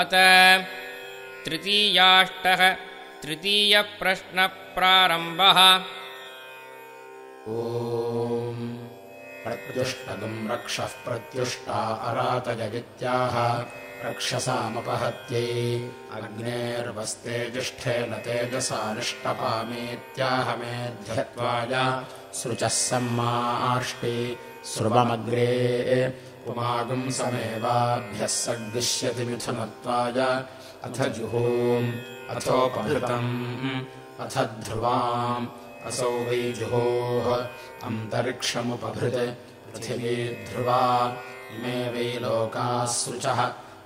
अत तृतीयाष्टः तृतीयप्रश्नप्रारम्भः। ओ प्रत्युष्टगम् रक्षः प्रत्युष्टा अरातयगित्याह रक्षसामपहत्यै अग्नेर्वस्ते जिष्ठेन तेजसानिष्टपामेत्याहमेध्यत्वाय सृचः सम्मार्ष्टि स्रुवमग्रे पुमागुम् समेवाभ्यः सद्दिश्यति मिथुनत्वाय। अथ जुहूम् अथोपहृतम् अथ ध्रुवाम् असौ वै जुहोः। अन्तरिक्षमुपभृत् पृथिवी ध्रुवा इमे वै लोकाः सृचः।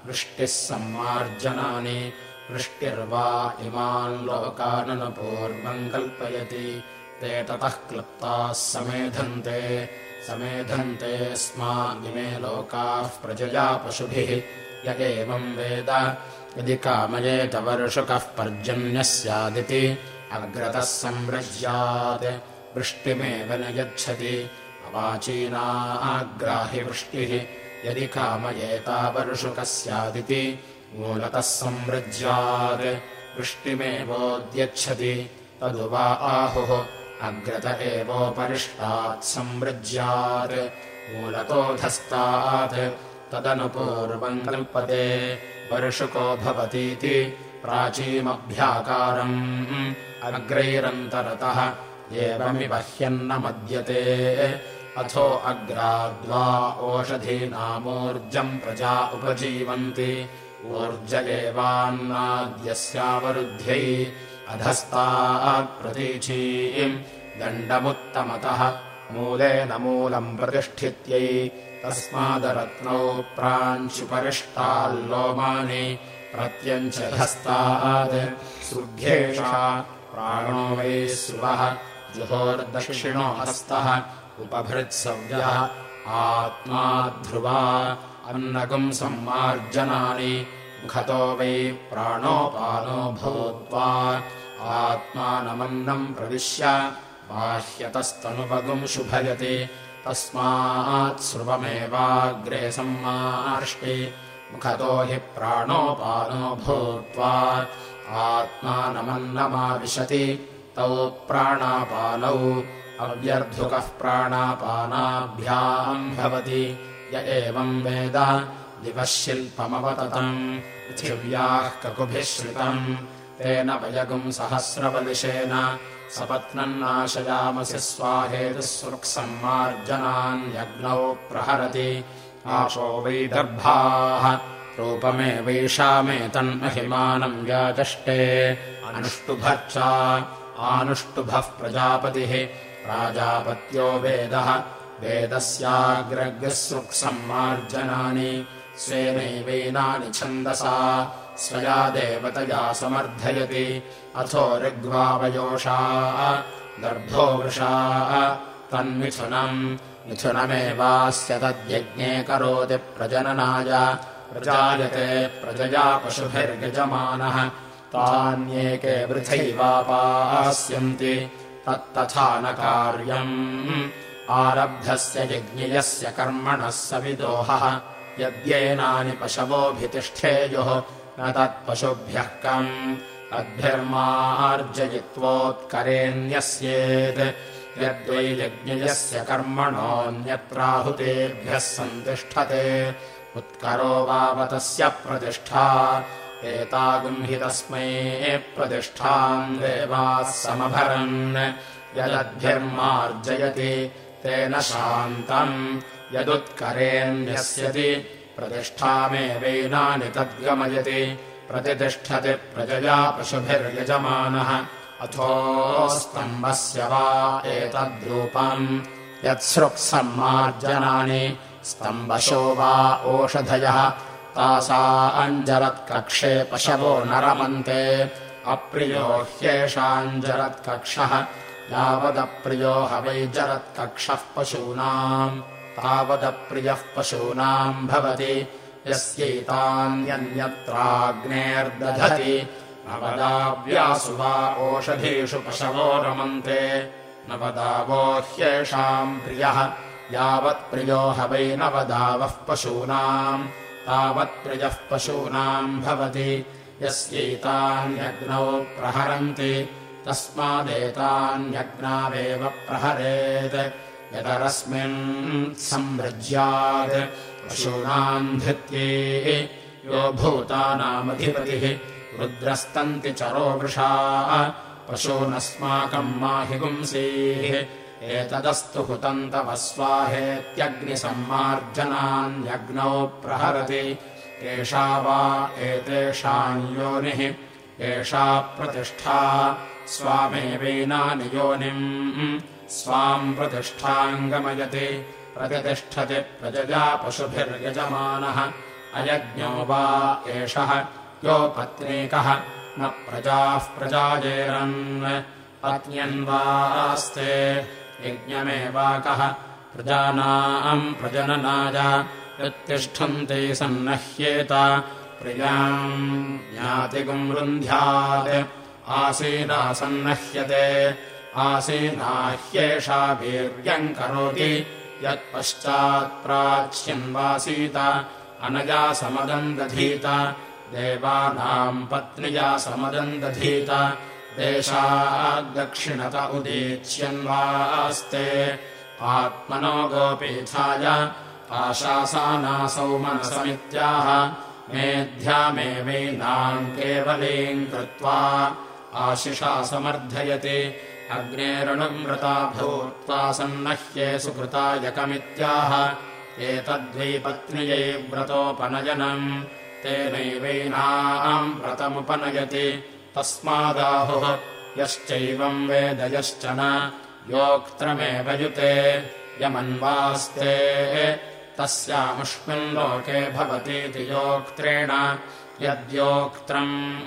वृष्टिः सम्मार्जनानि वृष्टिर्वा इमान् लोकाननुपूर्वम् कल्पयति ते ततः क्लृप्ताः समेधन्ते। समेधन्ते स्मा इमे लोकाः प्रजया पशुभिः। य एवम् वेद। यदि कामयेत वर्षुकः पर्जन्यः स्यादिति अग्रतः संव्रज्यात्। वृष्टिमेव न यच्छति। अवाचीनाग्राहि वृष्टिः। यदि कामयेतावर्षुकः स्यादिति मूलतः संवृज्यात् वृष्टिमेवोद्यच्छति। तदु वा आहुः अग्रत एवोपरिष्टात् संवृज्यात्। मूलतोऽधस्तात् तदनुपूर्वम् कल्पते। वर्षुको भवतीति प्राचीमभ्याकारम्। अग्रैरन्तरतः एवमिव ह्यन्न मद्यते अथो अग्राद्वा ओषधीनामूर्जम् प्रजा उपजीवन्ति। ऊर्ज एवान्नाद्यस्यावरुध्यै अधस्तात्प्रतीचीम् दण्डमुत्तमतः मूलेन मूलम् प्रतिष्ठित्यै तस्मादरत्नौ प्राञ्चुपरिष्टाल्लोमानि प्रत्यञ्चधस्तात् सुभ्येषा प्राणो वै स्रुवः जुहोर्दक्षिणो हस्तः उपभृत्सव्यः आत्मा ध्रुवा अन्नगुम् सम्मार्जनानि मुखतो वै प्राणोपानो भूत्वा आत्मानमन्नम् प्रविश्य बाह्यतस्तनुपगुम् शुभयति। तस्मात् स्रुवमेवाग्रे सम्मार्ष्टि। मुखतो हि प्राणोपानो भूत्वा आत्मानमन्नमाविशति। तौ प्राणापानौ अव्यर्धुकः प्राणापानाभ्याम् भवति। य एवम् वेद दिवः शिल्पमवततम्। पृथिव्याः ककुभिः श्रितम् तेन वयगुम् सहस्रबलिशेन सपत्नन्नाशयामसि स्वाहेतुःसुक्सम्मार्जनान्यग्नौ प्रहरति। आशो वै दर्भाः रूपमेवैषामेतन्महिमानम् व्याचष्टे अनुष्टुभर्चा आनुष्टुभः प्रजापतिः प्राजापत्यो वेदः। वेदस्याग्रग्सृक्सम्मार्जनानि स्वेनैवैनानि छन्दसा स्वया देवतया समर्थयति। अथो ऋग्वावयोषा दर्भो वृषा तन्मिथुनम्। मिथुनमेवास्य तद्यज्ञे करोति प्रजननाय। प्रजायते प्रजया पशुभिर्यजमानः। तान्येके वृथैवापास्यन्ति। तत्तथा न कार्यम्। आरब्धस्य यज्ञयस्य कर्मणः सविदोहः। यद्येनानि पशवोऽभितिष्ठेयुः न तत्पशुभ्यः कम्। तद्भिर्मार्जयित्वोत्करेण्यस्येत्। यद्वै यज्ञयस्य कर्मणोऽन्यत्राहुतेभ्यः सन्तिष्ठते। उत्करो वावतस्य प्रतिष्ठा। एतागुम् तस्मै प्रतिष्ठाम् देवाः समभरन्। यदद्भिर्मार्जयति तेन शान्तम्। यदुत्करेण्यस्यति प्रतिष्ठामेवैनानि तद्गमयति प्रतितिष्ठति प्रजया पशुभिर्यजमानः। अथोस्तम्भस्य वा एतद्रूपम्। यत्सृक्सम्मार्जनानि स्तम्भशो वा ओषधयः। तासा अञ्जरत्कक्षे पशवो न रमन्ते अप्रियो ह्येषाञ्जरत्कक्षः यावदप्रियो ह वै जरत्कक्षः पशूनाम् तावदप्रियः पशूनाम् भवति यस्यैतान्यन्यत्राग्नेर्दधति नवदाव्यासु वा ओषधीषु पशवो रमन्ते नवदावो ह्येषाम् प्रियः यावत्प्रियो ह वै नवदावः पशूनाम्। तावत्प्रियः पशूनाम् भवति यस्यैतान्यग्नौ प्रहरन्ति तस्मादेतान्यग्नावेव प्रहरेत् यतरस्मिन् संवृज्यात् पशूनाम् धृत्ये यो भूतानामधिपतिः रुद्रस्तन्ति चरो वृषा। पशूनस्माकम् माहि पुंसीः एतदस्तु हुतन्तव स्वाहेत्यग्निसम्मार्जनान्यग्नौ प्रहरति। एषा वा एतेषाम् योनिः एषा प्रतिष्ठा। स्वामेवैनानि योनिम् स्वाम् प्रतिष्ठाम् गमयति प्रतिष्ठति प्रजया पशुभिर्यजमानः अयज्ञो वा एषः यो पत्नीकः न प्रजाः प्रजाजेरन् पत्न्यन्वास्ते यज्ञमेवाकः प्रजानाम् प्रजननाय यत्तिष्ठन्ते सन्नह्येत प्रियाम् ज्ञातिगुम् रुन्ध्यात् आसीना सन्नह्यते आसीना ह्येषा वीर्यम् करोति यत्पश्चात्प्राच्यन्वासीत अनया समदम् देवानाम् पत्न्या समदम् दधीत। देशाद्दक्षिणत उदीच्यन्वास्ते आत्मनो गोपीथाय आशासानासौ मनसमित्याह। मेध्यामेवैनाम् केवलीम् कृत्वा आशिषा समर्थयति अग्नेरणुमृता भूत्वा सन्नह्ये सुकृतायकमित्याह एतद्वै पत्न्यै व्रतोपनयनम् तेनैवैनाम् व्रतमुपनयति। तस्मादाहुः यश्चैवम् वेदयश्च न। योक्त्रमेव युते। यमन्वास्ते। तस्यामुष्मिन् लोके भवतीति योक्त्रेण। यद्योक्त्रम्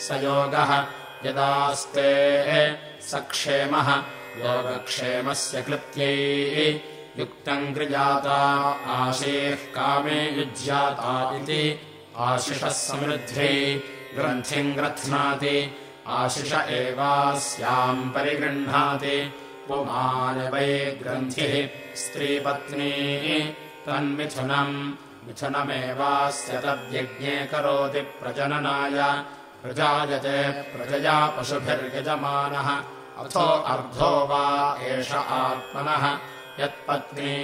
स योगः। यदास्ते स क्षेमः योगक्षेमस्य कृत्यै युक्तम् गृजाता आशीः कामे युज्याता इति आशिषः समृद्ध्यै ग्रन्थिम् ग्रथ्नाति आशिष एवास्याम् परिगृह्णाति। पुमानवै ग्रन्थिः स्त्रीपत्नी तन्मिथुनम्। मिथुनमेवास्य तद्यज्ञे करोति प्रजननाय प्रजायते प्रजया पशुभिर्यजमानः। अथो अर्धो वा एष आत्मनः। यत्पत्नी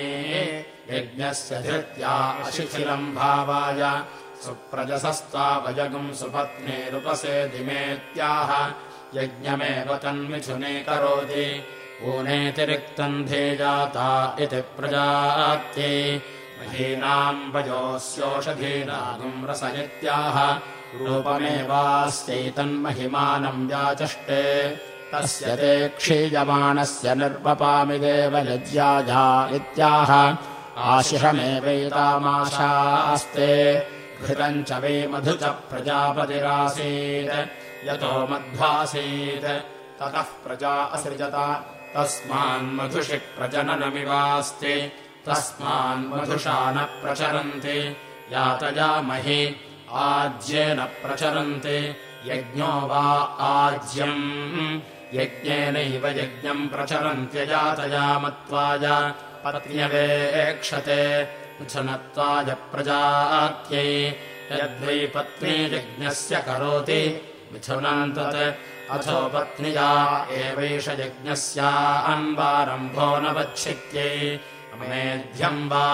यज्ञस्य धृत्या अशिथिलम् भावाय। सुप्रजसस्त्वावजगुम् सुपत्नीरुपसेदिमेत्याह। यज्ञमेव तन्मिथुने करोति ऊनेतिरिक्तम् धेजाता इति प्रजात्यै महीनाम् वयोस्योषधीनागुम् रस इत्याह रूपमेवास्यैतन्महिमानम् व्याचष्टे। तस्य ते क्षीयमाणस्य निर्वपामि देवलज्याजा इत्याह आशिषमेवैतामाशास्ते। घृतम् च वै मधु च प्रजापतिरासीत्। यतो मध्वासीत्। ततः प्रजा असृजत। तस्मान्मधुषि प्रजननमिवास्ति। तस्मान्मधुषा न प्रचरन्ति यातयामहि आज्येन प्रचरन्ति यज्ञो वा आज्यम्। यज्ञेनैव यज्ञम् प्रचरन्त्यजातयामत्वाय पत्न्यवेक्षते मिथुनत्वाय प्रजात्यै। यद्वै पत्नी यज्ञस्य करोति मिथुनम् तत् अथो पत्न्या एवैष यज्ञस्या अन्वारम्भो न वच्छित्यै मेध्यम् वा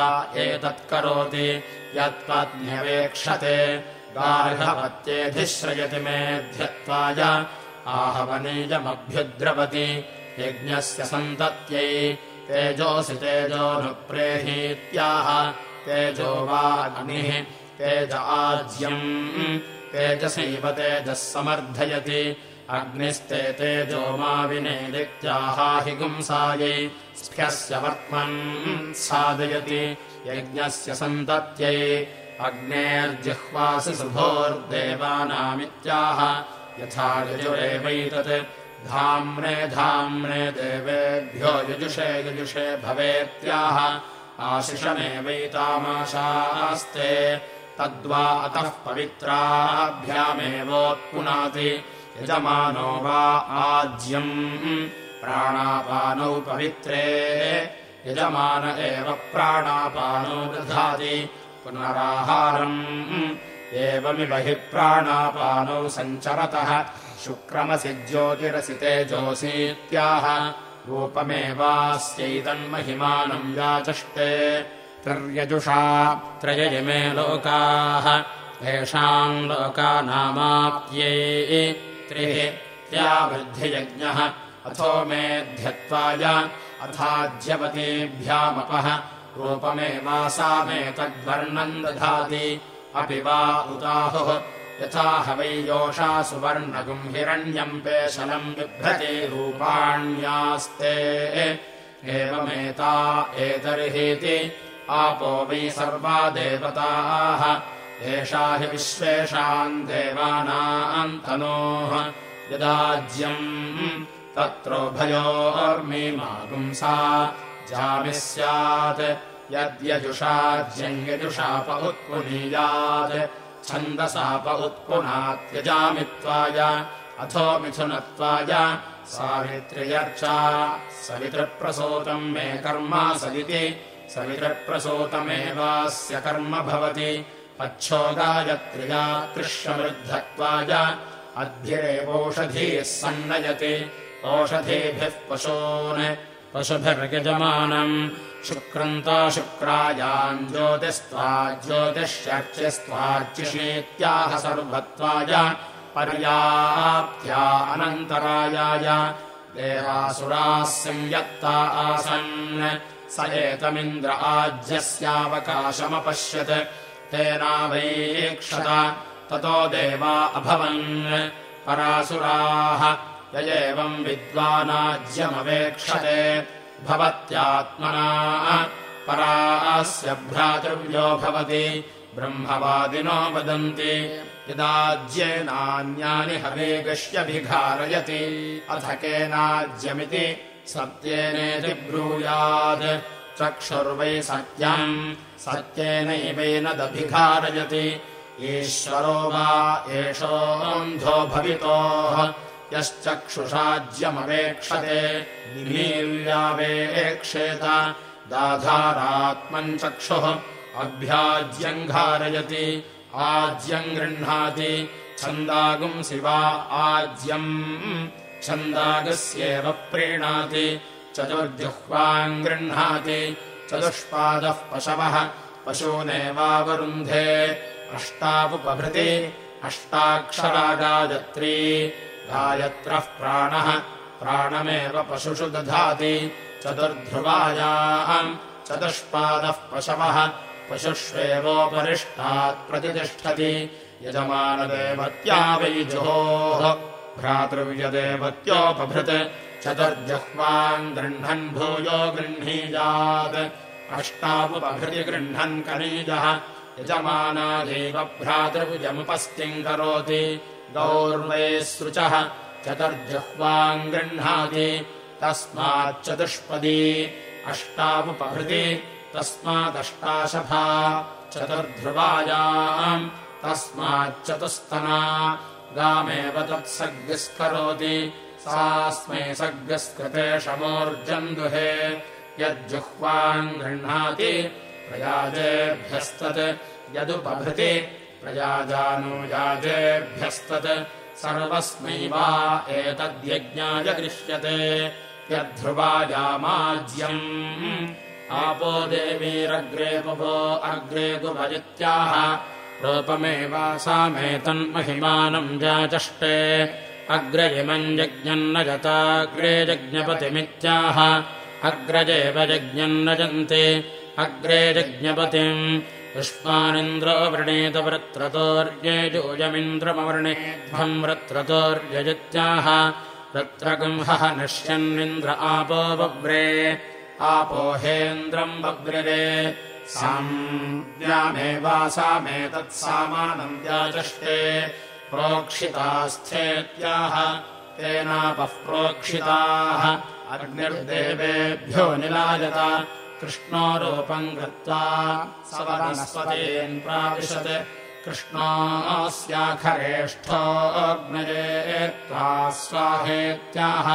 एतत्करोति यत्पत्न्यवेक्षते गार्हपत्येधिश्रयति मेध्यत्वाय आहवनीयमभ्युद्रवति यज्ञस्य सन्तत्यै। तेजोऽसि तेजोऽनुप्रेहीत्याह तेजो वा अग्निः तेज आज्यम् तेजसैव तेजः समर्थयति अग्निस्ते तेजो मा विनेदित्याहाहि गुंसायै स्फ्यस्य वर्त्मन् साधयति यज्ञस्य सन्तत्यै अग्नेर्जिह्वासि शुभोर्देवानामित्याह यथा यजुरेवैतत् धाम्ने धाम्ने देवेभ्यो यजुषे यजुषे भवेत्याह आशिषमेवैतामाशास्ते तद्वा अतः पवित्राभ्यामेवोत्पुनाति यजमानो वा आज्यम्। प्राणापानौ पवित्रे। यजमान एव प्राणापानो दधाति। पुनराहारम्। एवमिव हि प्राणापानौ सञ्चरतः। शुक्रमसि ज्योतिरसि तेजोऽसीत्याह रूपमेवास्यैतन्महिमानम् याचष्टे। त्रिर्यजुषा त्रयजिमे लोकाः। येषाम् लोकानामाप्यै त्रिः त्यावृद्धियज्ञः। अथो मेध्यत्वाय अथाज्यवतीभ्यामपः। रूपमेवासामेतद्वर्णम् दधाति। अपि वा उदाहुः यथा ह वै योषा सुवर्णगुम् हिरण्यम् पेशलम् बिभ्रति रूपाण्यास्ते। एवमेता एतर्हीति। आपो वै सर्वा देवताः एषा हि विश्वेषाम् देवानाम् तनोः यदाज्यम् तत्रोभयोर्मीमागुंसा जामिः स्यात् यद्यजुषाज्यम् यजुषाप उत्पुनीयात् छन्दसाप उत्पुनात्यजामित्वाय अथो मिथुनत्वाय सावित्र्यर्चा सवितृप्रसूतम् मे कर्मा सदिति सवितृप्रसूतमेवास्य कर्म भवति अच्छो गायत्र्या कृष्णवृद्धत्वाय अद्भिरेवोषधीः सन्नयति। ओषधीभिः पशून् पशुभिर्यजमानम्। शुक्रन्ता शुक्रायाम् ज्योतिस्त्वा ज्योतिष्यर्चिस्त्वार्चिषेत्याह सर्वत्वाय पर्याप्त्या अनन्तरायाय। देवासुराः संयत्ता आसन्। स एतमिन्द्र आज्यस्यावकाशमपश्यत् तेनावैक्षत। ततो देवा अभवन्। परासुराः य एवम् विद्वानाज्यमवेक्षते। भवत्यात्मना परास्य भ्रातृव्यो भवति। ब्रह्मवादिनो वदन्ति यदाज्येनान्यानि हवेगश्यभिघारयति अथ केनाज्यमिति सत्येनेति ब्रूयात् चक्षुर्वै सत्यम्। सत्येनैवेनदभिघारयति ईश्वरो वा एषोऽन्धो भवितोः। यश्चक्षुषाज्यमवेक्षते निमील्यावेक्षेत। दाधारात्मम् चक्षुः अभ्याज्यम् घारयति आज्यम् गृह्णाति। छन्दागुंसि वा आज्यम्। छन्दागस्येव प्रीणाति चतुर्जुह्वाम् गृह्णाति चतुष्पादः पशवः। पशूनेवावरुन्धे अष्टावुपभृति अष्टाक्षरा गायत्री प्राणः प्राणमेव पशुषु दधाति। चतुर्ध्रुवायाम् चतुष्पादः पशवः पशुष्वेवोपरिष्टात् प्रतितिष्ठति यजमानदेवत्या वैजुहोः भ्रातृव्यदेवत्योपभृत् चतुर्जह्वाम् गृह्णन् भूयो गृह्णीयात् अष्टावुपभृति गृह्णन् कनीजः यजमानादेव भ्रातृभुजमुपस्थिम् करोति गौर्वैसृचः चतुर्जह्वाम् गृह्णाति तस्माच्चतुष्पदी अष्टावुपहृति तस्मादष्टाशफा चतुर्ध्रुवायाम् तस्माच्चतुस्तना गामेव तत्सर्गस्करोति। सास्मै सर्गस्कृते शमोर्जम् दुहे। यज्जुह्वाम् गृह्णाति प्रयाजेभ्यस्तत्। यदुपभृति प्रयाजानुयाजेभ्यस्तत् सर्वस्मै वा एतद्यज्ञाय गृह्यते यद्ध्रुवायामाज्यम् आपो देवीरग्रे पुभो अग्रे गुभजित्याह रूपमेवासामेतन्महिमानम् जाचष्टे। अग्रजिमम् न जताग्रे यज्ञपतिमित्याह अग्रजेव यज्ञम् न जन्ते अग्रे यज्ञपतिम् युष्मानिन्द्रो वृणीतवृत्रतोर्येजोजमिन्द्रमवर्णेध्वम् वृत्रतोर्यजित्याह वृत्रगुंहः नश्यन्निन्द्र आपो बव्रे। आपो हेन्द्रम् बव्रिरे साम्यामेवासामेतत्सामानम् व्याचष्टे प्रोक्षितास्थेत्याह तेनापः प्रोक्षिताः अग्निर्देवेभ्यो निलायत कृष्णो रूपम् कृत्वा स वनस्पतीन् प्राविशत् कृष्णोऽस्याखरेष्ठोऽग्नये त्वा स्वाहेत्याह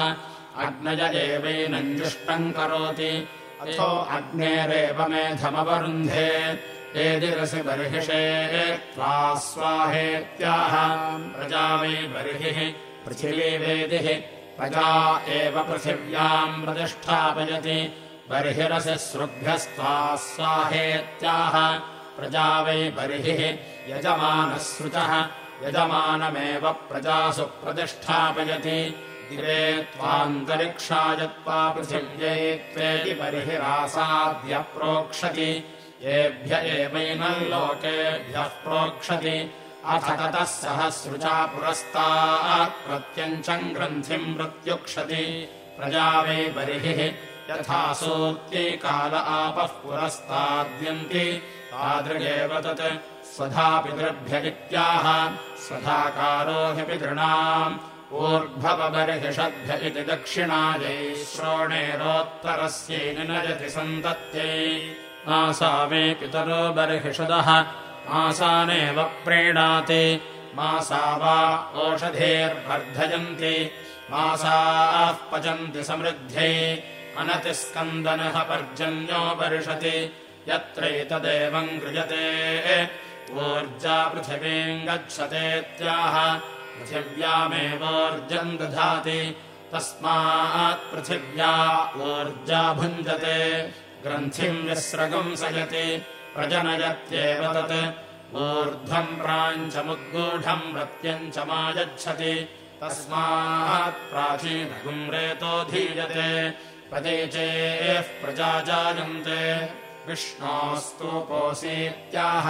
अग्नय एवैनञ्जुष्टम् करोति अथो अग्नेरेव मेधमवरुन्धे एदिरसि बर्हिषे त्वा स्वाहेत्याह प्रजा वै बर्हिः पृथिवीवेदिः प्रजा एव पृथिव्याम् प्रतिष्ठापयति बर्हिरसि सृभ्यस्त्वा स्वाहेत्याह प्रजा वै बर्हिः यजमानश्रुतः यजमानमेव प्रजासु प्रतिष्ठापयति दिवे त्वान्तरिक्षायत्वा पृथिव्यै त्वेति बर्हिरासाद्य प्रोक्षति। येभ्य एवैनम् लोकेभ्यः प्रोक्षति। अथ ततः सहस्रुचा पुरस्तात् प्रत्यञ्चम् ग्रन्थिम् प्रत्युक्षति। प्रजा वै बर्हिः यथा सूत्यै काल आपः पुरस्ताद्यन्ति। तादृगेव तत्। स्वधा पितृभ्य इत्याह। स्वधाकारो ह्यपितॄणाम् ऊर्ध्वपबर्हिषद्भ्य इति दक्षिणायै श्रोणेरोत्तरस्यै निनजति सन्तत्यै। मासा मे पितरो बर्हिषदः मासानेव प्रीणाति। मासा वा ओषधेर्वर्धयन्ति। मासाः पचन्ति समृद्ध्यै। अनतिस्कन्दनः पर्जन्यो वर्षति यत्रैतदेवम् गृह्यते। ऊर्जा पृथिवीम् गच्छतेत्याह पृथिव्यामेवोर्जम् दधाति। तस्मात् पृथिव्या ऊर्जा भुञ्जते। ग्रन्थिम् विस्रगम् सयति प्रजनयत्येव तत्। ऊर्ध्वम् प्राञ्चमुद्गूढम् प्रत्यञ्चमायच्छति तस्मात् प्राचीनगुम् रेतोऽधीयते प्रदेचेः प्रजा जायन्ते विष्णोस्तूपोऽसीत्याह।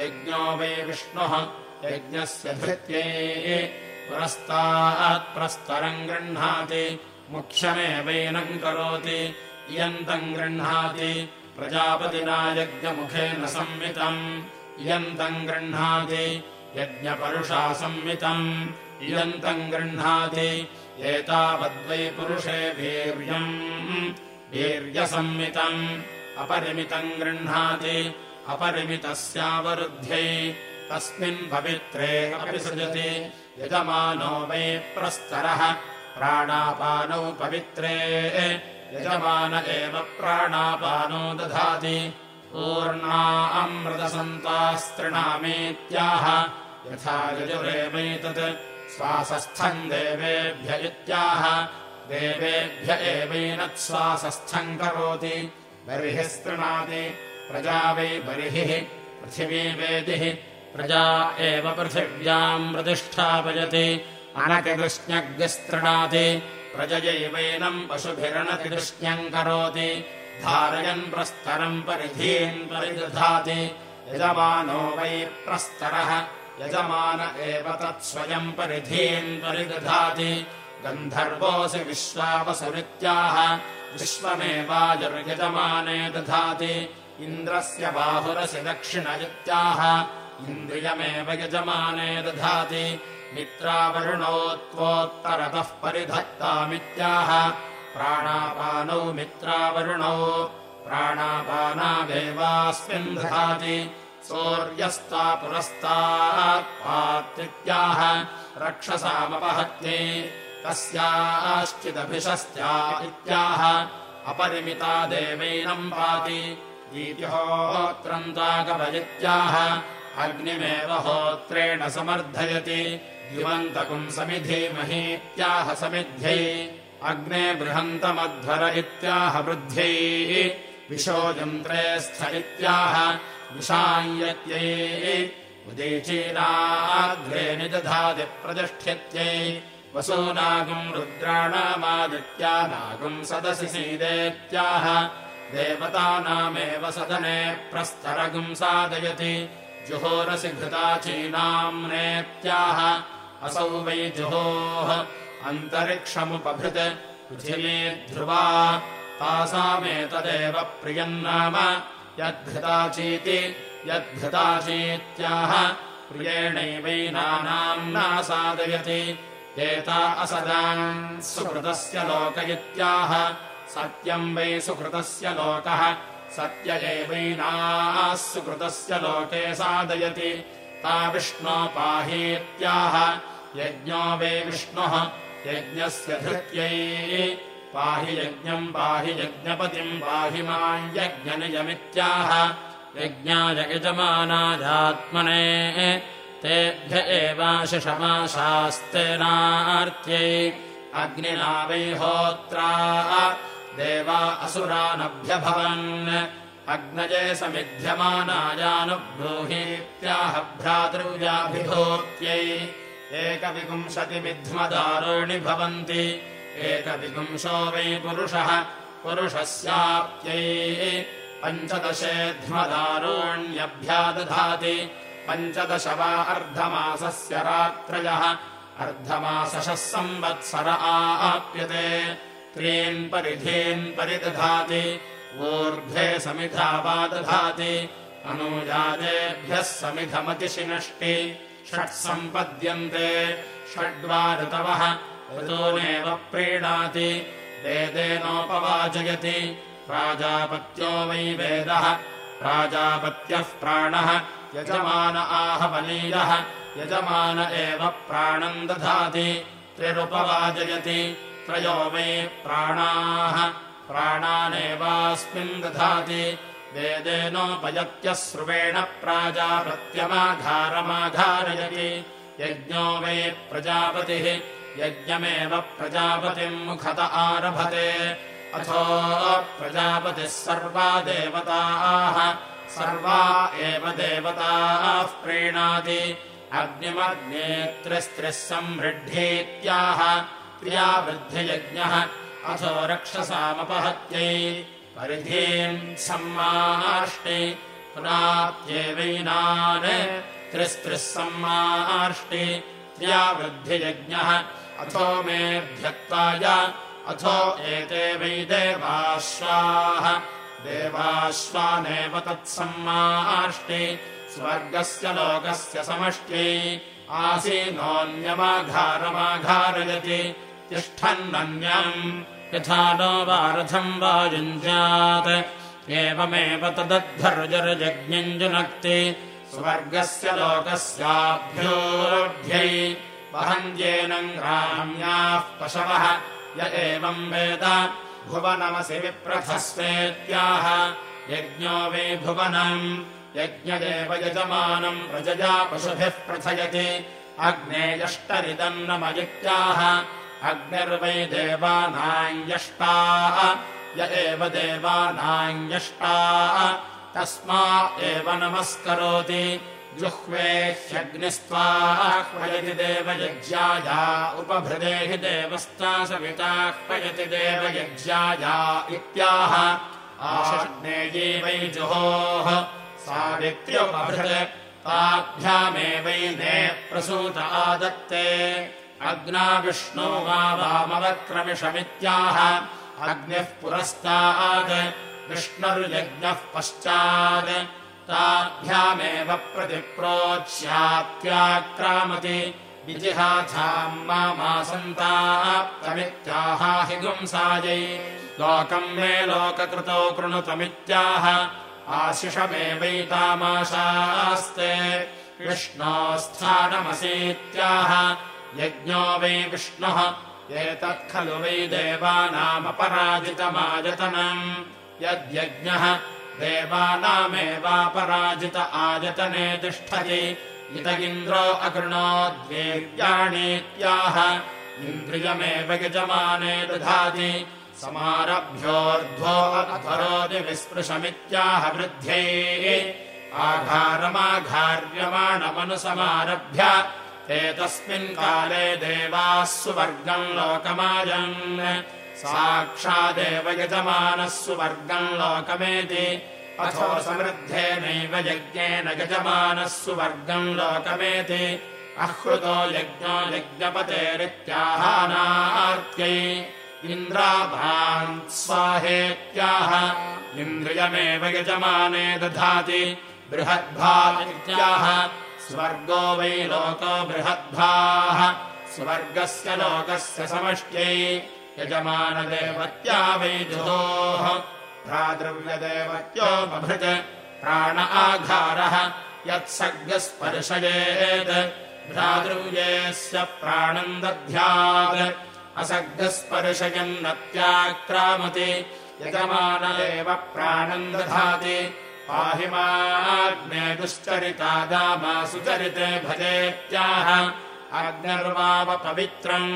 यज्ञो वै विष्णुः यज्ञस्य धृत्यै पुरस्तात्प्रस्तरम् गृह्णाति मुख्यमेवैनम् करोति। इयन्तम् गृह्णाति प्रजापतिना यज्ञमुखेन संमितम्। इयन्तम् गृह्णाति यज्ञपरुषा संमितम्। इयन्तम् गृह्णाति एतावद्वै पुरुषे वीर्यम्। वीर्यसंमितम्। अपरिमितम् गृह्णाति अपरिमितस्यावरुद्ध्यै तस्मिन् पवित्रे अपि सृजति। यजमानो वै प्रस्तरः। प्राणापानौ पवित्रे। यजमान एव प्राणापानो दधाति। पूर्णा अमृतसन्तास्तृणामेत्याह यथा यजुरेवैतत् स्वासस्थम् देवेभ्य इत्याह। देवेभ्य एवैनत्श्वासस्थम् करोति। बर्हिः प्रजा वै बर्हिः। पृथिवीवेदिः प्रजा एव पृथिव्याम् प्रतिष्ठापयति अनतिकृष्ण्यग्निस्तृणाति प्रजयैवैनम् पशुभिरनतिकृष्ण्यम् करोति। धारयन् प्रस्तरम् परिधीन् परिदधाति। यजमानो वै प्रस्तरः। यजमान एव तत्स्वयम् परिधीन् परिदधाति। गन्धर्वोऽसि विश्वावसुरित्याह। विश्वमेवाजुर्यजमाने दधाति। इन्द्रस्य बाहुरसि दक्षिण इत्याह इन्द्रियमेव यजमाने दधाति। मित्रावरुणौ त्वोत्तरतः परिधत्तामित्याह प्राणापानौ मित्रावरुणौ। प्राणापानावेवास्मिन् दधाति। सूर्यस्ता पुरस्तात्पात्याह रक्षसामपहत्यै। कस्याश्चिदभिषस्त्या इत्याह। अपरिमिता देवैनम् पाति। ीतिहोत्रन्ताकवयित्याह अग्निमेव होत्रेण समर्थयति। द्युमन्तकुम् समिधीमहीत्याह समिध्यै अग्ने बृहन्तमध्वर इत्याह विशोयन्त्रे स्थ इत्याह विषायत्यै उदीचीनाग्रे निदधाति प्रतिष्ठित्यै वसूनागम् रुद्राणामादित्या नागम् सदसि सीदेत्याह। देवतानामेव सदने प्रस्तरगुम् साधयति जुहोरसि घृताचीनाम्नेत्याह असौ वै जुहोः अन्तरिक्षमुपभृत् ध्रुवा तासामेतदेव प्रियम् नाम यद्घृताचीति यद्घृताचीत्याह प्रियेणैवैनाम्ना साधयति एता असदान् सुकृतस्य लोक इत्याह सत्यम् वै सुकृतस्य लोकः सत्य एवैनाः सुकृतस्य लोके साधयति। ता विष्णो पाहीत्याह यज्ञो वै विष्णुः यज्ञस्य धृत्यै। पाहि यज्ञम् पाहि यज्ञपतिम् पाहि माम् यज्ञनियमित्याह यज्ञाय यजमानायात्मने तेभ्य एवाशिषमाशास्तेनार्त्यै। अग्निना वैहोत्रा देवा असुरानभ्यभवन्। अग्नजे समिध्यमानायानुब्रूहीत्याह भ्रातृजाभिभूत्यै एकविपुंशतिमिध्मदारोणि भवन्ति। एकविपुंशो वै पुरुषः पुरुषस्याप्त्यै। पञ्चदशेध्मदारोण्यभ्यादधाति पञ्चदश वा अर्धमासस्य रात्रयः। अर्धमासशः संवत्सर आप्यते त्रीन् परिधीन् परिदधाति ऊर्ध्वे समिधा वा दधाति अनुजातेभ्यः समिधमतिशिनष्टि षट् सम्पद्यन्ते षड्वा ऋतवः ऋतूनेव प्रीणाति वेदेनोपवाचयति प्राजापत्यो वै वेदः प्राजापत्यः प्राणः यजमान आहवलीयः यजमान एव प्राणम् दधाति त्रिरुपवाचयति त्रयो वै प्राणाः। प्राणानेवास्मिन् दधाति। वेदेनोपयत्यश्रुवेण प्राजापत्यमाघारमाघारयति यज्ञो वै प्रजापतिः। यज्ञमेव प्रजापतिम् मुखत आरभते। अथो प्रजापतिः सर्वा देवताः। सर्वा एव देवताः प्रीणाति। अग्निमग्नेत्रिस्त्रिः संवृद्धीत्याह क्रियावृद्धियज्ञः अथो रक्षसामपहत्यै। परिधीम् सम्माष्टि पुनात्येवैनान् त्रिस्त्रिः सम्माष्टि क्रियावृद्धियज्ञः अथो मेऽभ्यक्ताय अथो एते वै देवाश्वाः। देवाश्वानेव तत्सम्माष्टि स्वर्गस्य लोकस्य समष्ट्यै आसीनोऽन्यमाघारमाघारयति तिष्ठन्नन्यम् यथा नो वारथम् वा युञ्जात् एवमेव तदध्वर्जरजज्ञञ्जुनक्ति स्वर्गस्य लोकस्याभ्योऽभ्यै वहन्त्येनम् ग्राम्याः पशवः य एवम् वेद भुवनमसि विप्रथस्वेत्याह यज्ञो वै भुवनम् यज्ञदेव यजमानम् प्रजया पशुभिः प्रथयति। मयित्याह अग्निर्वै देवानाञ्यष्टा य एव देवानाञ्यष्टा तस्मा एव नमस्करोति। जुह्वे ह्यग्निस्त्वाह्वयति देवयज्ञाया उपभृदे हि देवस्ता सविताह्वयति देवयज्ञाया इत्याह। आशग्नेयी वै जुहोः सावित्र्युपभृत् ताभ्यामेवैने प्रसूत आदत्ते। अग्ना विष्णो वा वामवक्रमिषमित्याह। अग्निः पुरस्तात्। विष्णुर्यज्ञः पश्चात्। ताभ्यामेव प्रतिप्रोच्यात्याक्रामति विजिहाथाम् मासन्ताप्तमित्याहाहि गुंसायै लोकम् मे लोककृतो कृणुतमित्याह आशिषमेवैतामाशास्ते। विष्णोस्थानमसीत्याह। यज्ञो वै विष्णुः। एतत् खलु वै देवानामपराजितमायतनम्। यद्यज्ञः देवानामेवापराजित आयतने तिष्ठति। इत इन्द्रो अकृणोद्वेर्याणीत्याह इन्द्रियमेव यजमाने दधाति समारभ्योऽर्ध्वो अकरोति विस्पृशमित्याह वृद्ध्यै आघारमाघार्यमाणमनुसमारभ्य एतस्मिन् काले देवाः सुवर्गम् लोकमायन् साक्षादेव यजमानः सुवर्गम् लोकमेति। अथो समृद्धेनैव यज्ञेन यजमानः सुवर्गम् लोकमेति। अहृतो यज्ञो यज्ञपतेरित्याहानार्त्यै इन्द्राभान् स्वाहेत्याह। इन्द्रियमेव यजमाने दधाति बृहद्भा इत्याह। स्वर्गो वै लोको बृहद्भाः। स्वर्गस्य लोकस्य समष्ट्यै यजमानदेवत्या वै जुहोः। भ्रातृव्यदेवत्योपभृत् प्राण आघारः। यत्सर्गस्पर्शयेत्। भ्रातृव्येस्य प्राणम् दध्यात् असर्गस्पर्शयन्नत्याक्रामति यजमान एव दधाति। पाहि माग्ने दुश्चरिता दामा सुचरिते भजेत्याह अग्निर्वावपवित्रम्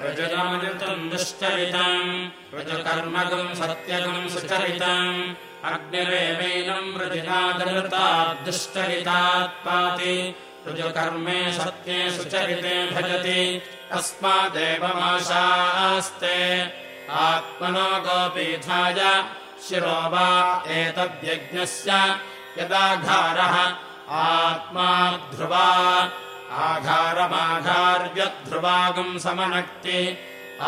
व्रजयामृतम् दुश्चरितम् व्रजकर्मकम् सत्यगम् सुचरितम् अग्निरेवैनम् वृजिनादृता दुश्चरितात् पाति ऋजुकर्मे सत्ये सुचरिते भजति तस्मादेवमाशास्ते आत्मनो गोपीठाय शिरो वा एतद्यज्ञस्य यदाघारः आत्मा ध्रुवा आघारमाघार्यध्रुवागम् समनक्ति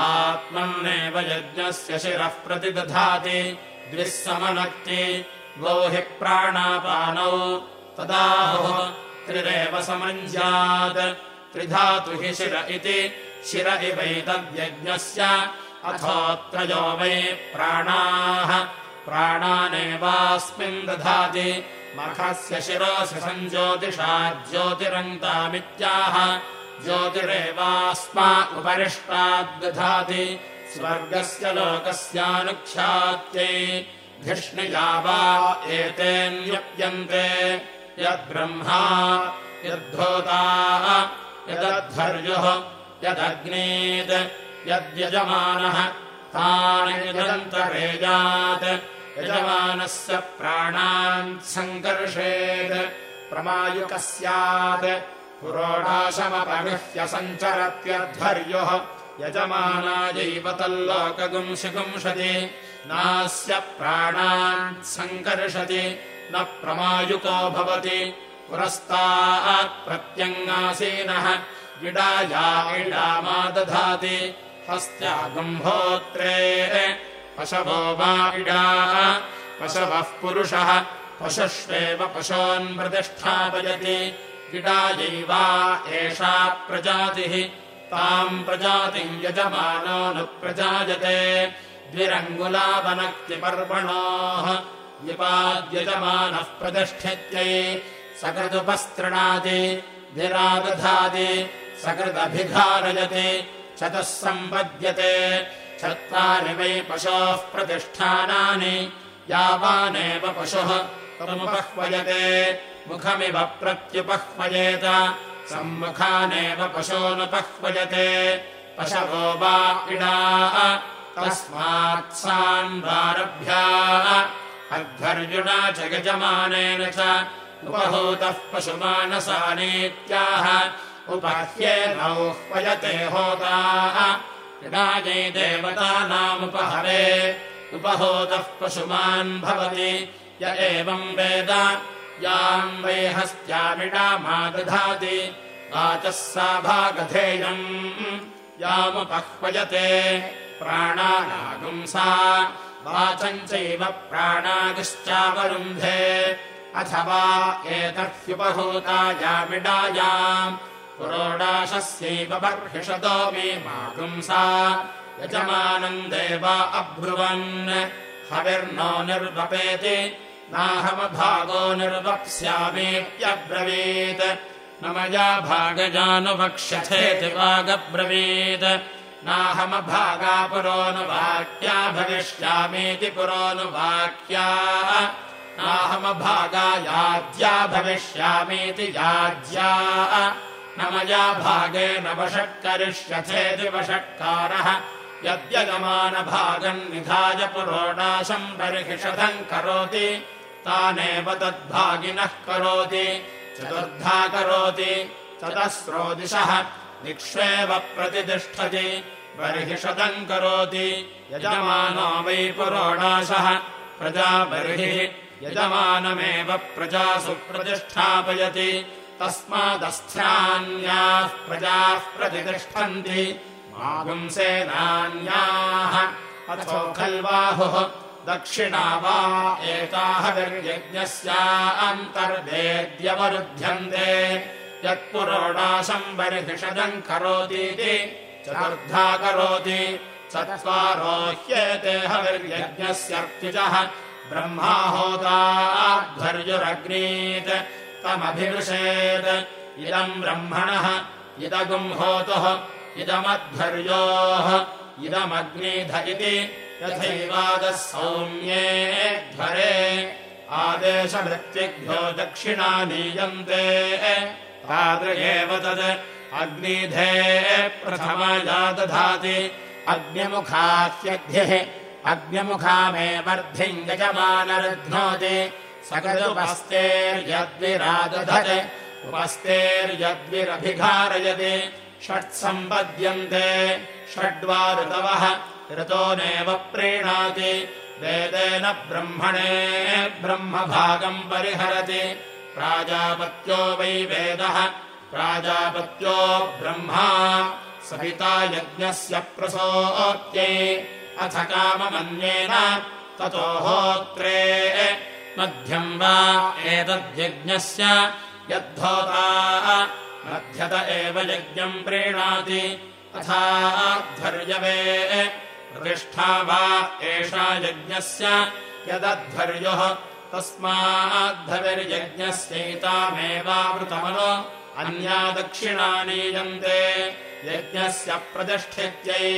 आत्मन्नेव यज्ञस्य शिरः प्रतिदधाति द्विः समनक्ति द्वौ हि प्राणापानौ तदाहुः त्रिरेव समञ्ज्यात् त्रिधातु हि शिर इति। शिर इवैतद्यज्ञस्य अथोत्रयो वै प्राणाः। प्राणानेवास्मिन् दधाति। मखस्य शिरोऽसि सञ्ज्योतिषा ज्योतिरन्तामित्याह ज्योतिरेवास्मा उपरिष्टाद्दधाति स्वर्गस्य लोकस्यानुक्षात्यै धिष्णिया वा एतेऽन्यप्यन्ते। यद्ब्रह्मा यद्धोताः यदध्वर्युः यदग्नीत् यद्यजमानः तानि यदन्तरेजात् यजमानस्य प्राणान् सङ्कर्षेत् प्रमायुकः स्यात् पुरोडाशमपगृह्य सञ्चरत्यध्वर्युः यजमानायैव तल्लोकगुंसिगुंशति नास्य प्राणान् सङ्कर्षति न प्रमायुको भवति पुरस्तात् प्रत्यङ्गासीनः। इडाया इडामा दधाति। हस्त्यागम्भोत्रे पशवो वा इडाः। पशवः पुरुषः। पशुष्वेव पशोन् प्रतिष्ठापयति। इडायैवा एषा प्रजातिः। ताम् प्रजातिम् यजमानो न प्रजायते। द्विरङ्गुलावनक्तिपर्वणोः। विपाद्यजमानः प्रतिष्ठित्यै सकृदुपस्तृणाति विरादधाति सकृदभिघारयति चतुः सम्पद्यते चत्वारि वै पशोः प्रतिष्ठानानि यावानेव पशुः तमुपह्वयते मुखमिव प्रत्युपह्वयेत सम्मुखानेव पशोनुपह्वयते पशवो वा इडाः तस्मात् सान्वारभ्या अध्वर्युणा च यजमानेन च उपहूतः पशुमानसानीत्याह। उपाह्येनौह्वयते होताः। इडायै देवतानामुपहरे। उपहूतः पशुमान् भवति। य एवम् वेद। याम् वै हस्त्यामिडामा दधाति वाचः सा भागधेयम् यामुपह्वयते। प्राणानागुंसा। वाचम् चैव प्राणादिश्चावरुन्धे अथवा एतह्युपहूतायामिडायाम् पुरोडाशस्यैव बर्हिषतो मे मागुंसा। यजमानम् देवा अब्रुवन्। हविर्नो निर्वपेति नाहमभागो निर्वक्ष्यामीत्यब्रवीत्। न मया भागजानुवक्ष्यथेति वागब्रवीत्। नाहमभागा पुरोऽनुवाक्या भविष्यामीति पुरोऽनुवाक्या नाहमभागा याज्या भविष्यामीति याज्या। न मया भागेन वषट्करिष्यथेति वषट्कारः यद्यजमानभागम् निधाय पुरोडाशम् बर्हिषधम् करोति तानेव तद्भागिनः करोति। चतुर्धा करोति चतस्रो दिशः दिक्ष्वेव प्रतितिष्ठति बर्हिषदम् करोति। यजमानो वै पुरोडाशः प्रजा बर्हिः यजमानमेव प्रजासु प्रतिष्ठापयति। तस्मादस्थ्यान्याः प्रजाः प्रतितिष्ठन्ति। मागुंसेनान्याः। अथो खल्वाहुः। दक्षिणा वा एताः विर्यज्ञस्यान्तर्वेद्यवरुध्यन्ते यत्पुरोडाशम् बर्हिषदम् करोतीति। चतुर्धा करोति। चत्वारो ह्येते हविर्यज्ञस्यर्त्युजः ब्रह्माहोताध्वर्युरग्नीत् तमभिवृषेत्। इदम् ब्रह्मणः इदगुम् होतुः इदमध्वर्योः। इदमग्नीध इति यथैवादः सौम्ये ध्वरे। आदेशभृत्यभ्यो दक्षिणानीयन्ते। तादृ एव तद् अग्निधे प्रथमया दधाति। अग्निमुखात्यग्निः अग्निमुखामे वर्धिम् यजमानरुध्नोति। सकदुपस्तेर्यद्विरादधत्। उपस्तेर्यद्विरभिघारयति षट्सम्पद्यन्ते। षड्वा ऋतवः ऋतो नैव प्रीणाति। वेदेन ब्रह्मणे ब्रह्मभागम् परिहरति। प्राजापत्यो वै वेदः। प्राजापत्यो ब्रह्मा। सहिता यज्ञस्य प्रसोत्यै अथ काममन्येन ततो होत्रे। मध्यम् वा एतद्यज्ञस्य यद्धोता मध्यत एव यज्ञम् प्रीणाति अथाध्वर्यवे प्रतिष्ठा वा एषा यज्ञस्य यदध्वर्युः तस्माद्धविर्यज्ञस्यैतामेवावृतमनो अन्या दक्षिणानीयन्ते यज्ञस्य प्रतिष्ठित्यै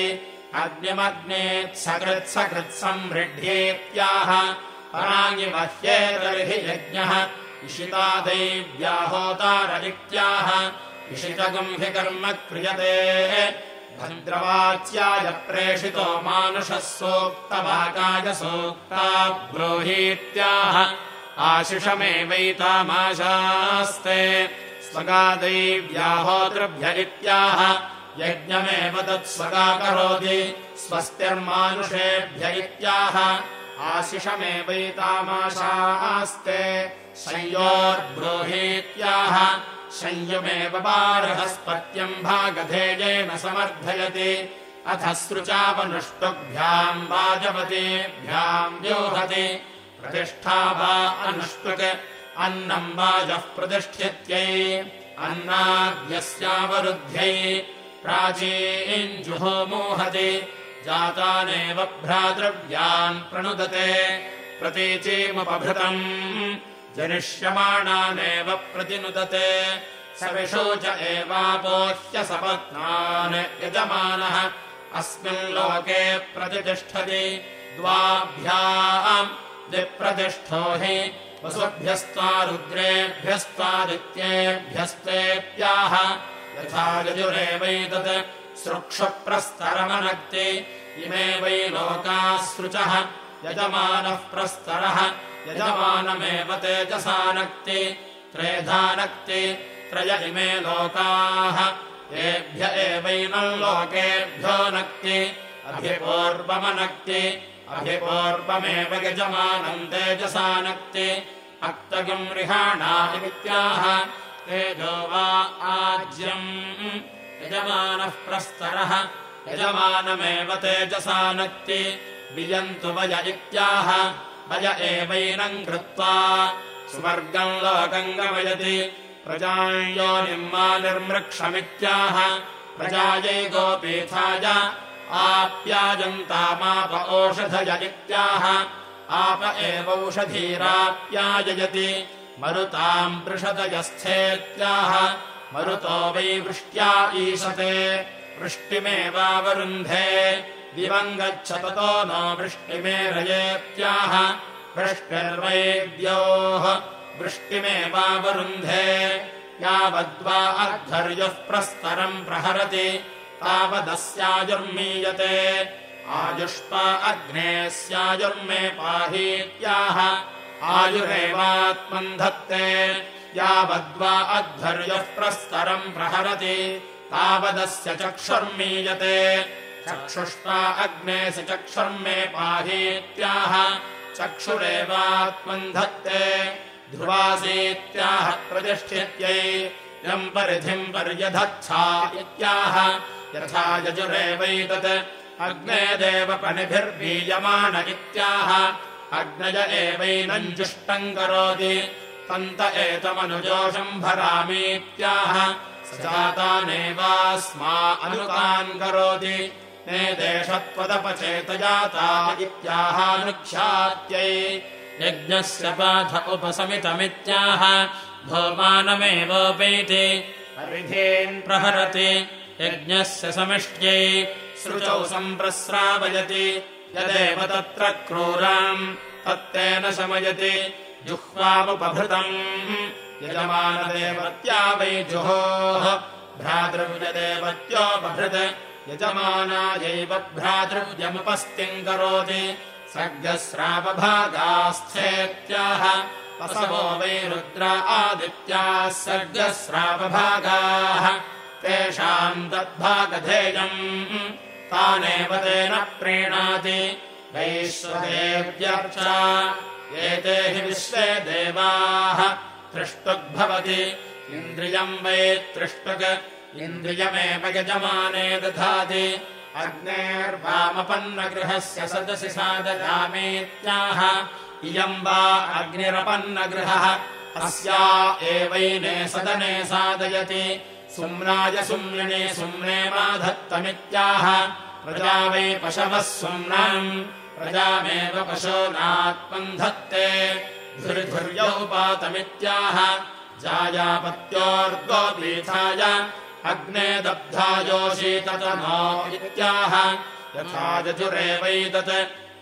अग्निमग्नेत्सकृत्सकृत्संमृढ्येत्याह पराङ्गि मह्येतर्हि यज्ञः। इषिता दैव्याहोतारदित्याह इषितगम् हि कर्म क्रियते। भद्रवाच्याय प्रेषितो मानुषः सोक्तवाकाय सोक्ता ब्रूहीत्याह। आशिषमेवैतामाशास्ते स्वगादैव्याहोतृभ्य इत्याह यज्ञमेव तत्स्वगा करोति स्वस्तिर्मानुषेभ्य इत्याह। आशिषमेवैतामाशास्ते संयोर्ब्रूहीत्याह। संयमेव बारहस्पत्यम् भागधेयेन समर्थयति। अथ सृचावनुष्टुभ्याम् वाजवतीभ्याम् व्यूहति। प्रतिष्ठा वा अनुष्टुक्। अन्नम् वाजः प्रतिष्ठित्यै। अन्नाद्यस्यावरुद्ध्यै प्राचीञ्जुहोमोहति जातानेव भ्रातृव्यान् प्रणुदते प्रतीचीमुपभृतम्। जनिष्यमाणानेव प्रतिनुदते स विशोच एवापोह्य सपत्नान् यजमानः। अस्मिन् लोके प्रतिष्ठति द्वाभ्याम् द्विप्रतिष्ठो हि वसुभ्यस्त्वा रुद्रेभ्यस्त्वादित्येभ्यस्तेत्याह यथा यजुरेवैतत् सृक्षप्रस्तरमनक्ति। इमे वै लोकाः सृचः। यजमानः प्रस्तरः। यजमानमेव तेजसानक्ति त्रेधानक्ति त्रय इमे लोकाः। येभ्य एवैनम् लोकेभ्यो नक्ति। अभिपूर्वमनक्ति। अभिपूर्वमेव यजमानम् तेजसानक्ति अक्तगम् रिहाणादित्याह तेजो वा आज्यम्। यजमानः प्रस्तरः यजमानमेव तेजसानक्ति वियन्तु वय इत्याह वय एवैनम् कृत्वा। स्वर्गम् लोकम् गमयति। प्रजायोनिम्मा निर्मृक्षमित्याह। प्रजायै गोपीथाय आप्यायन्तामाप ओषधय इत्याह। आप एवौषधीराप्याययति मरुताम् पृषदयस्थेत्याह मरुतो वै वृष्ट्या ईशते। वृष्टिमेवावरुन्धे दिवम् गच्छ ततो न वृष्टिमेरयेत्याह वृष्टिर्वैद्योः वृष्टिमेवावरुन्धे यावद्वा अध्वर्युः प्रस्तरम् प्रहरति तावदस्याजुर्मीयते आयुष्पा अग्ने स्याजुर्मे पाहीत्याह आयुरेवात्मम् धत्ते यावद्वा अध्वर्युः प्रस्तरम् प्रहरति तावदस्य चक्षुर्मीयते चक्षुष्पा अग्नेसि चक्षुर्मे पाहीत्याह चक्षुरेवात्मम् धत्ते। ध्रुवासीत्याह प्रतिष्ठित्यै यम् परिधिम् पर्यधच्छा इत्याह। यथा यजुरेवैतत् अग्ने देवपनिभिर्बीयमान इत्याह अग्नय एवैनम् जुष्टम् करोति। तन्त एतमनुजोषम् भरामीत्याह स जातानेवास्मा अनुतान् करोति। ने देशत्वदपचेतजाता इत्याहानुख्यात्यै यज्ञस्य पाठ उपसमितमित्याह। भोमानमेवोपैति परिधीन् प्रहरति। यज्ञस्य समिष्ट्यै। सृचौ सम्प्रस्रावयति यदेव तत्र क्रूराम् तत्तेन शमयति जुह्वामुपभृतम्। यजमानदेवत्या वै जुहोः भ्रातृव्यदेवत्योपभृत्। यजमानायैव भ्रातृव्यमुपस्तिम् करोति सर्गस्रावभागास्थेत्याह। असवो वै रुद्र आदित्याः सर्गस्रावभागाः। तेषाम् तद्भागधेयम् तानेव तेन प्रीणाति। वैश्वदेव्यर्चा एते हि विश्वे देवाः। तृष्टुग्भवति इन्द्रियम् वै तृष्टुग् इन्द्रियमेव यजमाने दधाति। अग्नेर्वामपन्नगृहस्य सदसि सादयामेत्याह इयम् वा अग्निरपन्नगृहः। अस्या एवैने सदने सादयति सुम्नाय सुम्निने सुम्ने माधत्तमित्याह। प्रजा वै पशवः सुम्नम् प्रजामेव पशूनात्मम् धत्ते धुर्धुर्यौपातमित्याह जायापत्योर्गोपीठाय अग्ने दब्धायोषीततनो इत्याह। यथा यजुरेवैतत्।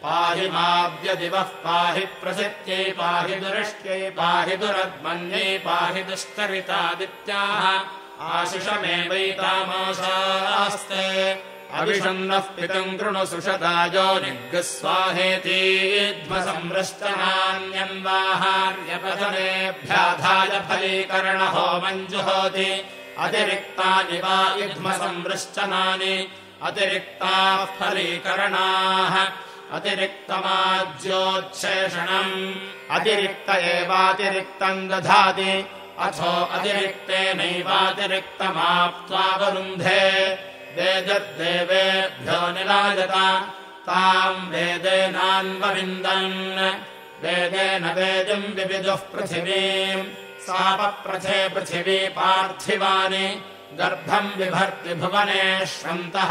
पाहि माव्यदिवः पाहि प्रसित्यै पाहि दुरिष्ट्यै पाहि दुरद्मन्यै पाहि दुष्करितादित्याः आशिषमेवैतामाशास्ते। अविषन्नः पितम् कृणु सुषदायो निग्गस्वाहेतीध्वसंवृष्टनान्यन्वाहार्यपतनेभ्याधाय फलीकरणहोमम् जुहोति अतिरिक्तानि वा युध्मसंवृष्टनानि अतिरिक्ताः फलीकरणाः। अतिरिक्तमाज्योच्छेषणम्। अतिरिक्त एवातिरिक्तम् दधाति अथो अतिरिक्तेनैवातिरिक्तमाप्त्वावरुन्धे वेदद्देवेभ्यो निलायत ताम् वेदेनान्वविन्दन् वेदेन वेदिम् विविदुः पृथिवीम्। सापप्रथे पृथिवी पार्थिवानि। गर्भम् बिभर्ति भुवनेष्वन्तः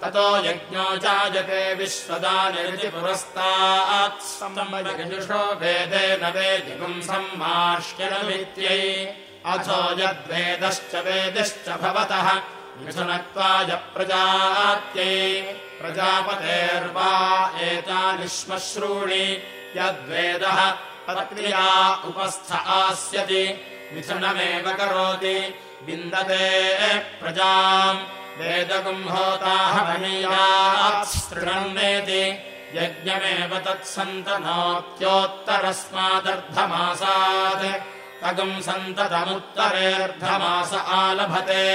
ततो यज्ञो जायते विश्वदानिरिति पुरस्तात्सम्मजुषो वेदेन वेदिगुम् सम्मार्ष्यनमित्यै अथो यद्वेदश्च वेदिश्च भवतः मिथुनत्वाय प्रजात्यै। प्रजापतेर्वा एतानि श्मश्रूणि यद्वेदः पत्न्या उपस्थ आस्यति। मिथुनमेव करोति विन्दते प्रजाम् वेदगुम्होताहवनीयात्सृणन्नेति यज्ञमेव तत्सन्तनोत्योत्तरस्मादर्धमासात् तगुम् सन्ततमुत्तरेऽर्धमास आलभते।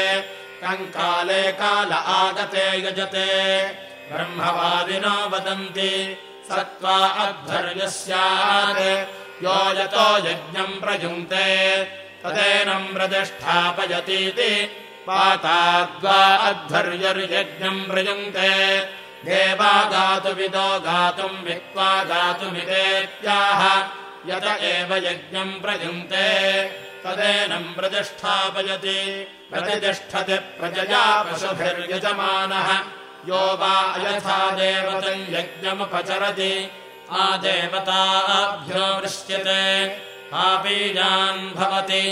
कङ्काले काल आगते यजते। ब्रह्मवादिनो वदन्ति सत्त्वा अध्वर्यः स्यात् यो यतो यज्ञम् प्रयुङ्क्ते तदेनम् प्रतिष्ठापयतीति पाताद्वा अध्वर्यर्यज्ञम् प्रयुङ्क्ते। देवा गातुविदो गातुम् विक्त्वा गातुमितेत्याह यत एव यज्ञम् प्रयुङ्क्ते। तदेनम् प्रतिष्ठापयति प्रतिष्ठति प्रजया पशुभिर्यजमानः यो वा अयथा देवतम् यज्ञमुपचरति आदेवताभ्यो वृश्यते। पापीजान् भवति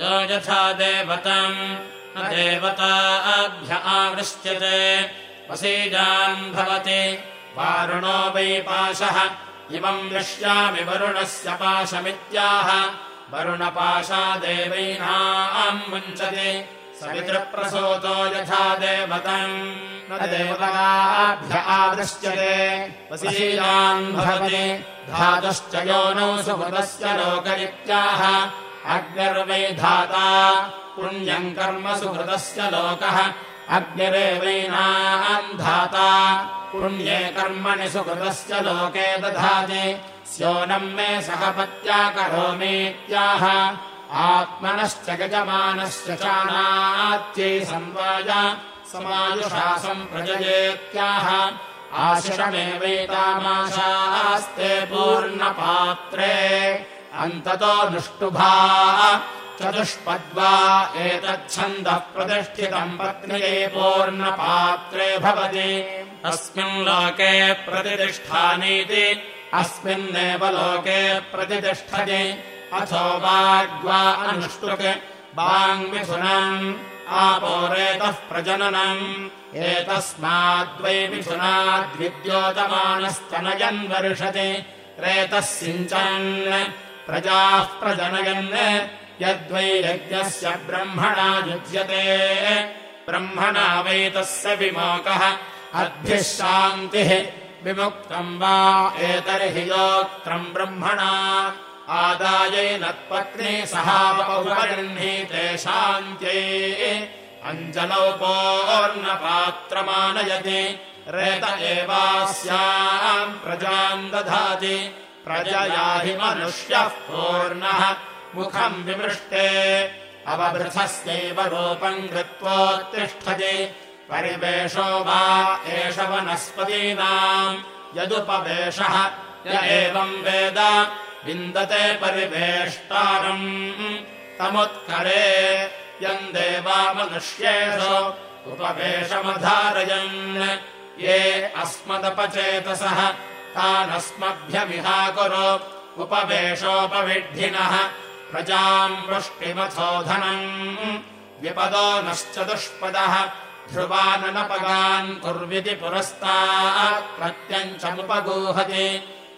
यो यथा देवतम् न देवताभ्य आवृश्यते वसीजान् भवति। वारुणो वै पाशः। इमम् दृश्यामि वरुणस्य पाशमित्याह। वरुणपाशादेवैनाम् मुञ्चति। सवितृप्रसूतो यथा देवतम् न देवताभ्य आवृश्यते वसीयान् भवति। धातुश्च योनौ सुहृदस्य लोक इत्याह अग्निर्वै धाता पुण्यम् कर्म सुहृदस्य लोकः। अग्निरेवैनाम् धाता पुण्ये कर्मणि सुहृदस्य लोके दधाति। स्योनम् मे सहपत्या करोमीत्याह आत्मनश्च गजमानश्च चानात्यै संवाय समायुषासम् प्रजयेत्याह आशिषमेवैतामाशास्ते पूर्णपात्रे अन्ततो दुष्टुभा चतुष्पद्वा एतच्छन्दः प्रतिष्ठितम् पत्न्यै पूर्णपात्रे भवति। अस्मिन् लोके प्रतिष्ठानीति अस्मिन्नेव लोके प्रतिष्ठति। अथो वाग्वा अनुष्टुक् वाङ्मिथुनम् आपोरेतः प्रजननम्। एतस्माद्वै मिथुनाद्विद्योतमानस्तनयन् वर्षति रेतः सिञ्चन् प्रजाः प्रजनयन् यद्वै यज्ञस्य ब्रह्मणा युज्यते ब्रह्मणा वै तस्य विमोकः। अद्भिः शान्तिः विमुक्तम् वा एतर्हि योक्त्रम् ब्रह्मणा। आदायैनत्पत्नी सहापौपगृह्णीते शान्त्यै। अञ्जलोपोर्णपात्रमानयति रेत एवास्याम् प्रजाम् दधाति प्रजया हि मनुष्यः पूर्णः। मुखम् विमृष्टे। अववृथस्यैव रूपम् कृत्वोत्तिष्ठति परिवेशो वा एष वनस्पतीनाम्। यदुपवेशः य एवम् वेद। विन्दते परिवेष्टारम्। तमुत्करे। यम् देवा मनुष्येषु उपवेशमधारयन्। ये अस्मदपचेतसः तानस्मभ्यमिहाकुरु उपवेशोपविड्ढिनः प्रजाम् वृष्टिमथोधनम् विपदो नश्चतुष्पदः ध्रुवाननपगान् कुर्विति पुरस्तात् प्रत्यञ्चमुपगूहति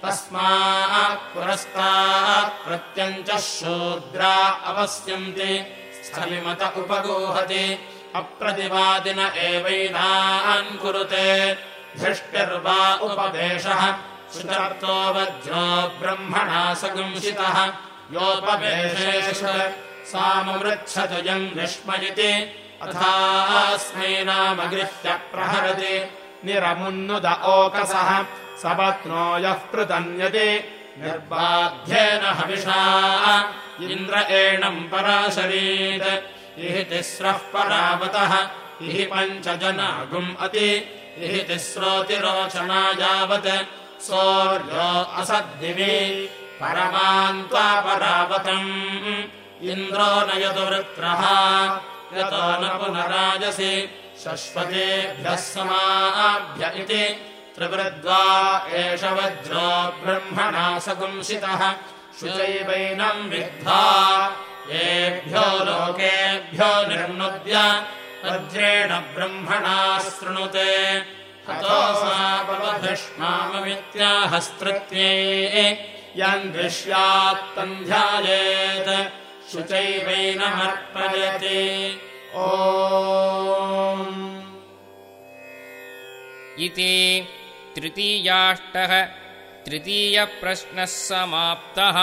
तस्मात् पुरस्तात् प्रत्यञ्चः शूद्रा अवस्यन्ति स्थलिमत उपगूहति अप्रतिवादिन एवैनान् कुरुते धृष्टिर्वा उपवेशः। वज्रो ब्रह्मणा सगंसितः। योपवेशेष साममृच्छतुयम् विष्म इति अथास्मै नामगृह्य प्रहरति। निरमुन्नुद ओकसः। सपत्नो यः पृतन्यति। निर्बाध्येन हविषा। इन्द्र एणम् पराशरीत्। इहि तिस्रः परावतः। इहि पञ्चजनागुम् अति इहि तिस्रोतिरोचना यावत् सौर्यो असद्दिवि परमान्त्वापरावतम् इन्द्रो नयतु वृत्रः यतो न पुनराजसि शश्वतेभ्यः समाभ्य इति त्रिवृद्वा एष वज्रो ब्रह्मणा सगुंसितः। शुचैवैनम् विद्धा येभ्यो लोकेभ्यो निर्नुद्य वज्रेण ब्रह्मणा शृणुते। हतोऽसापवधिष्माममित्याहस्तृत्ये यम् दृश्यात्तम् ध्यायेत् शुचैवैनमर्पयति। ओ इति तृतीयाष्टः तृतीयप्रश्नः समाप्तः